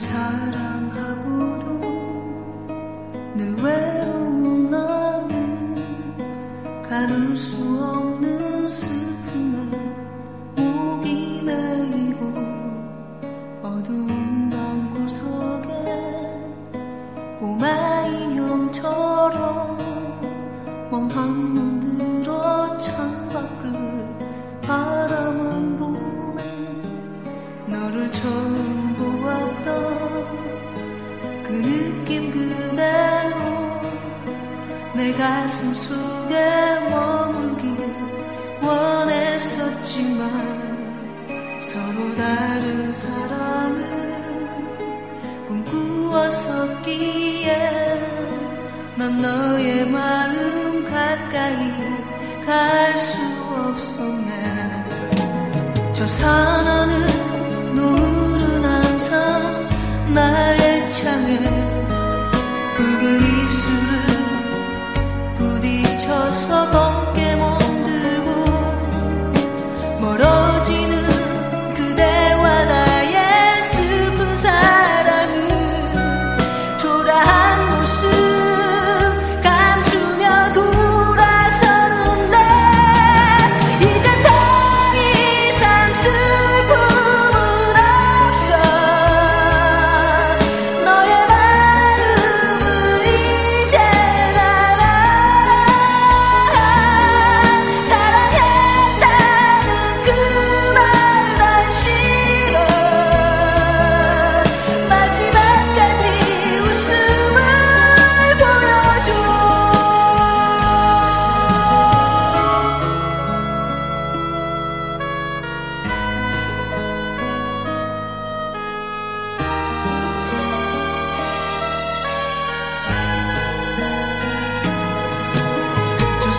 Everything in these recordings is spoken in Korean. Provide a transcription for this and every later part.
사랑하고도 늘 외로운 나는 가눌 수 없는 슬픔에 목이 메이고 어두운 방구석에 꼬마 인형처럼 멍한 눈 들어 창밖을 바라만 보네. 너를 처음 보았던 그 느낌 그대로 내 가슴 속에 머물길 원했었지만 서로 다른 사랑을 꿈꾸었었기에 난 너의 마음 가까이 갈 수 없었네. 저 산하늘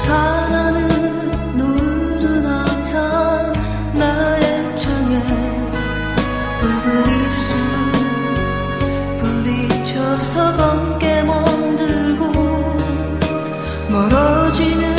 사랑은 노을은 항상 나의 창에 붉은 입술은 부딪혀서 검게 만들고 멀어지는